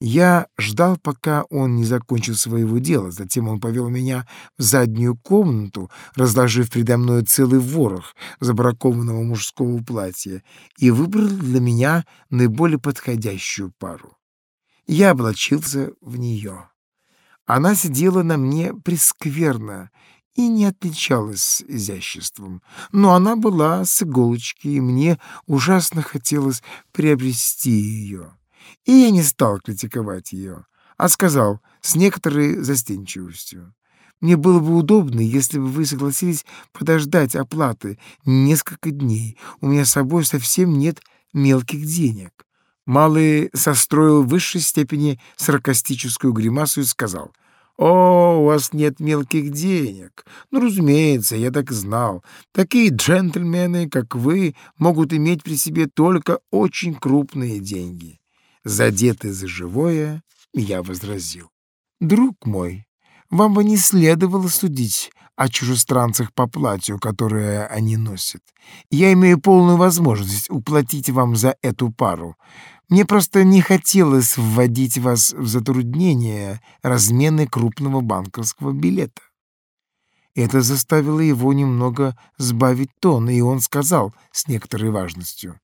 Я ждал, пока он не закончил своего дела. Затем он повел меня в заднюю комнату, разложив передо мной целый ворох забракованного мужского платья, и выбрал для меня наиболее подходящую пару. Я облачился в нее. Она сидела на мне прескверно и не отличалась изяществом, но она была с иголочки, и мне ужасно хотелось приобрести ее. И я не стал критиковать ее, а сказал с некоторой застенчивостью. Мне было бы удобно, если бы вы согласились подождать оплаты несколько дней. У меня с собой совсем нет мелких денег. Малый состроил в высшей степени саркастическую гримасу и сказал, «О, у вас нет мелких денег. Ну, разумеется, я так знал. Такие джентльмены, как вы, могут иметь при себе только очень крупные деньги задетый за живое, я возразил. «Друг мой, вам бы не следовало судить о чужестранцах по платью, которое они носят. Я имею полную возможность уплатить вам за эту пару. Мне просто не хотелось вводить вас в затруднение размены крупного банковского билета». Это заставило его немного сбавить тон, и он сказал с некоторой важностью.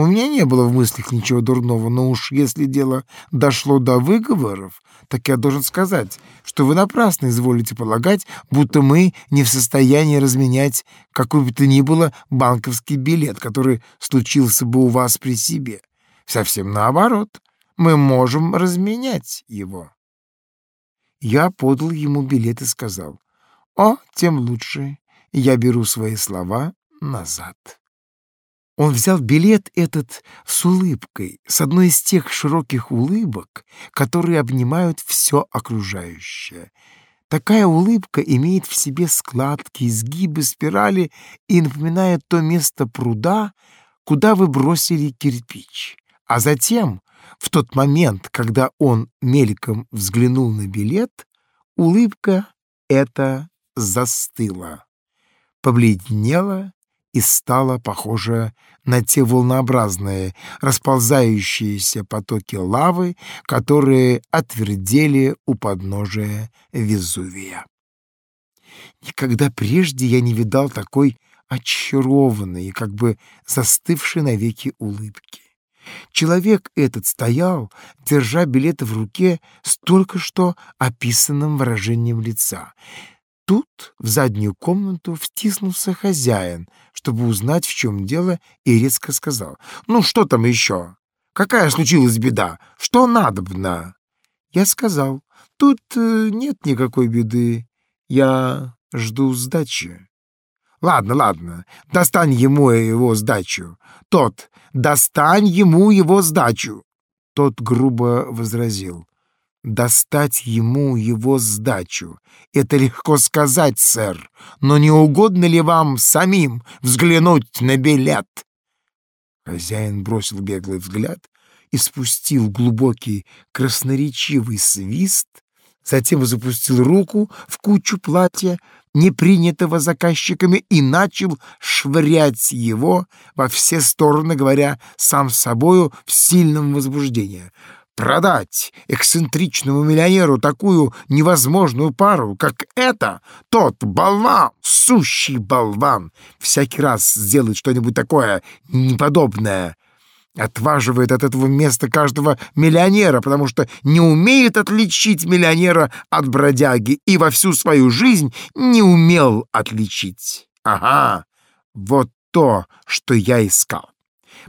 У меня не было в мыслях ничего дурного, но уж если дело дошло до выговоров, так я должен сказать, что вы напрасно изволите полагать, будто мы не в состоянии разменять какой бы то ни было банковский билет, который случился бы у вас при себе. Совсем наоборот, мы можем разменять его. Я подал ему билет и сказал, «О, тем лучше, я беру свои слова назад». Он взял билет этот с улыбкой, с одной из тех широких улыбок, которые обнимают все окружающее. Такая улыбка имеет в себе складки, изгибы, спирали и напоминает то место пруда, куда вы бросили кирпич. А затем, в тот момент, когда он мельком взглянул на билет, улыбка эта застыла, побледнела и стала похожа на те волнообразные, расползающиеся потоки лавы, которые отвердели у подножия Везувия. Никогда прежде я не видал такой очарованной и как бы застывшей навеки улыбки. Человек этот стоял, держа билеты в руке с только что описанным выражением лица — Тут в заднюю комнату втиснулся хозяин, чтобы узнать, в чем дело, и резко сказал. «Ну, что там еще? Какая случилась беда? Что надобно?» Я сказал. «Тут э, нет никакой беды. Я жду сдачи». «Ладно, ладно, достань ему его сдачу. Тот, достань ему его сдачу!» Тот грубо возразил достать ему его сдачу. Это легко сказать, сэр, но не угодно ли вам самим взглянуть на билет? Хозяин бросил беглый взгляд и спустил глубокий красноречивый свист, затем запустил руку в кучу платья, не принятого заказчиками, и начал швырять его во все стороны, говоря сам собою в сильном возбуждении — Продать эксцентричному миллионеру такую невозможную пару, как эта, тот болван, сущий болван, всякий раз сделает что-нибудь такое неподобное, отваживает от этого места каждого миллионера, потому что не умеет отличить миллионера от бродяги и во всю свою жизнь не умел отличить. Ага, вот то, что я искал.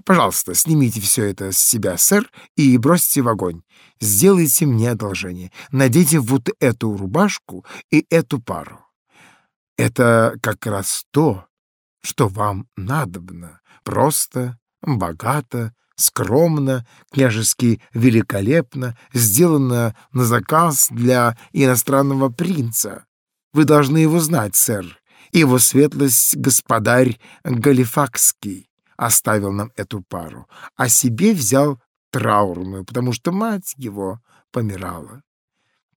Пожалуйста, снимите все это с себя, сэр, и бросьте в огонь. Сделайте мне одолжение. Наденьте вот эту рубашку и эту пару. Это как раз то, что вам надобно. Просто, богато, скромно, княжески великолепно, сделано на заказ для иностранного принца. Вы должны его знать, сэр. Его светлость господарь Галифакский оставил нам эту пару, а себе взял траурную, потому что мать его помирала.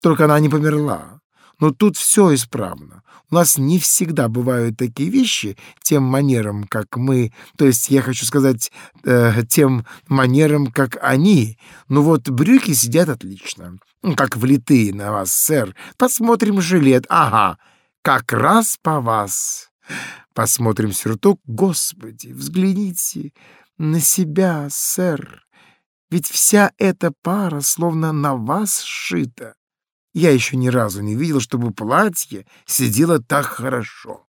Только она не померла. Но тут все исправно. У нас не всегда бывают такие вещи тем манером, как мы, то есть я хочу сказать, э, тем манером, как они. Ну вот брюки сидят отлично, ну, как влитые на вас, сэр. Посмотрим жилет, ага, как раз по вас. Посмотрим сюртук, господи, взгляните на себя, сэр. Ведь вся эта пара словно на вас сшита. Я еще ни разу не видел, чтобы платье сидело так хорошо.